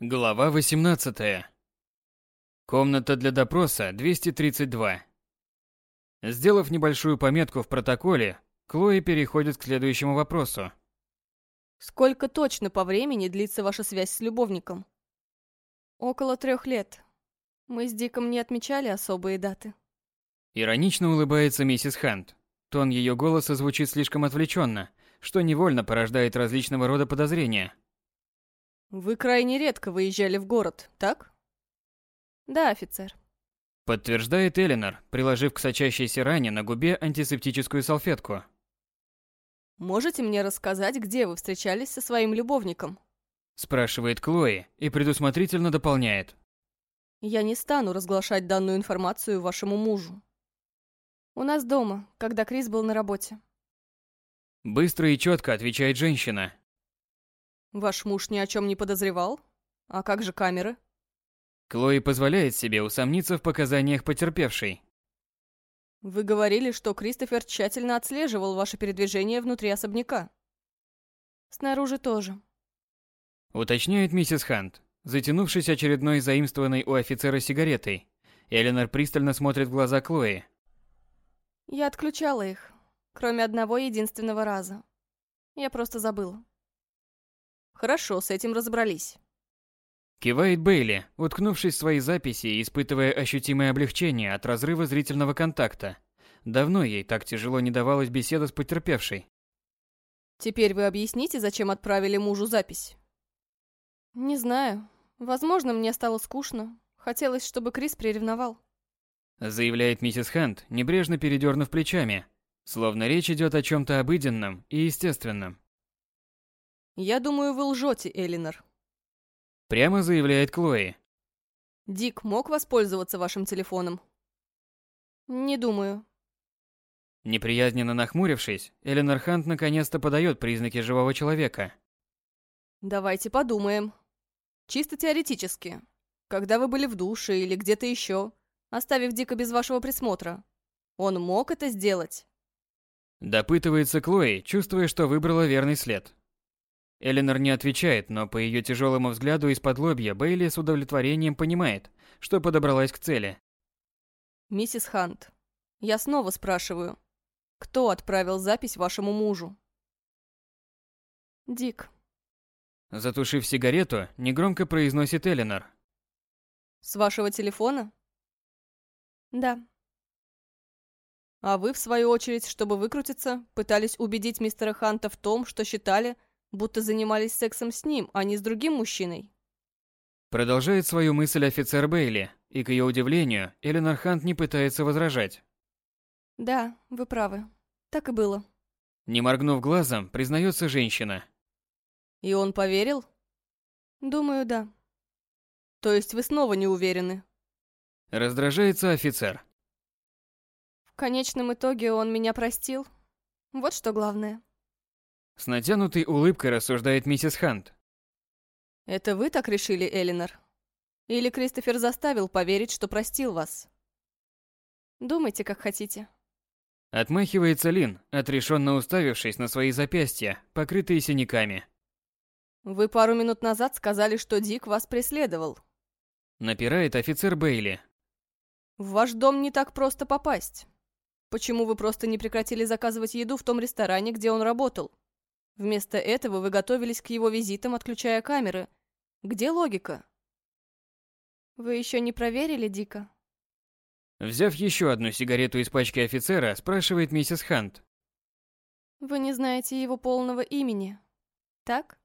Глава 18. Комната для допроса 232. Сделав небольшую пометку в протоколе, Клои переходит к следующему вопросу. Сколько точно по времени длится ваша связь с любовником? Около трех лет. Мы с Диком не отмечали особые даты. Иронично улыбается миссис Хант. Тон ее голоса звучит слишком отвлеченно, что невольно порождает различного рода подозрения. Вы крайне редко выезжали в город, так? Да, офицер. Подтверждает Эленор, приложив к сочащейся ране на губе антисептическую салфетку. Можете мне рассказать, где вы встречались со своим любовником? Спрашивает Клои и предусмотрительно дополняет. Я не стану разглашать данную информацию вашему мужу. У нас дома, когда Крис был на работе. Быстро и четко отвечает женщина. Ваш муж ни о чем не подозревал? А как же камеры? Клои позволяет себе усомниться в показаниях потерпевшей. Вы говорили, что Кристофер тщательно отслеживал ваше передвижение внутри особняка. Снаружи тоже. Уточняет миссис Хант, затянувшись очередной заимствованной у офицера сигаретой. Эленор пристально смотрит в глаза Клои. Я отключала их, кроме одного единственного раза. Я просто забыла. Хорошо, с этим разобрались. Кивает Бейли, уткнувшись в свои записи и испытывая ощутимое облегчение от разрыва зрительного контакта. Давно ей так тяжело не давалась беседа с потерпевшей. Теперь вы объясните, зачем отправили мужу запись? Не знаю. Возможно, мне стало скучно. Хотелось, чтобы Крис приревновал. Заявляет миссис Хант, небрежно передернув плечами, словно речь идет о чем-то обыденном и естественном. Я думаю, вы лжете, Элинор. Прямо заявляет Клои. Дик мог воспользоваться вашим телефоном? Не думаю. Неприязненно нахмурившись, Эленор Хант наконец-то подает признаки живого человека. Давайте подумаем. Чисто теоретически. Когда вы были в душе или где-то еще, оставив Дика без вашего присмотра, он мог это сделать? Допытывается Клои, чувствуя, что выбрала верный след. Эленор не отвечает, но по ее тяжелому взгляду из-под лобья Бейли с удовлетворением понимает, что подобралась к цели. Миссис Хант, я снова спрашиваю, кто отправил запись вашему мужу? Дик. Затушив сигарету, негромко произносит Эленор. С вашего телефона? Да. А вы, в свою очередь, чтобы выкрутиться, пытались убедить мистера Ханта в том, что считали, будто занимались сексом с ним, а не с другим мужчиной. Продолжает свою мысль офицер Бейли, и к ее удивлению, Эленор Хант не пытается возражать. Да, вы правы. Так и было. Не моргнув глазом, признается женщина. И он поверил? Думаю, да. То есть вы снова не уверены? Раздражается офицер. В конечном итоге он меня простил. Вот что главное. С натянутой улыбкой рассуждает миссис Хант. Это вы так решили, Элинор? Или Кристофер заставил поверить, что простил вас? Думайте, как хотите. Отмахивается Лин, отрешенно уставившись на свои запястья, покрытые синяками. Вы пару минут назад сказали, что Дик вас преследовал. Напирает офицер Бейли. В ваш дом не так просто попасть. Почему вы просто не прекратили заказывать еду в том ресторане, где он работал? Вместо этого вы готовились к его визитам, отключая камеры. Где логика? Вы еще не проверили Дика? Взяв еще одну сигарету из пачки офицера, спрашивает миссис Хант. Вы не знаете его полного имени, так?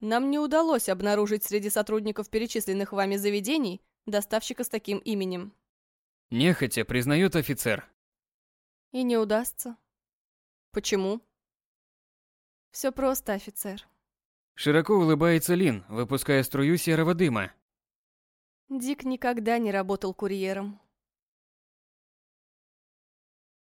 Нам не удалось обнаружить среди сотрудников перечисленных вами заведений доставщика с таким именем. Нехотя признает офицер. И не удастся. Почему? Все просто, офицер. Широко улыбается Лин, выпуская струю серого дыма. Дик никогда не работал курьером.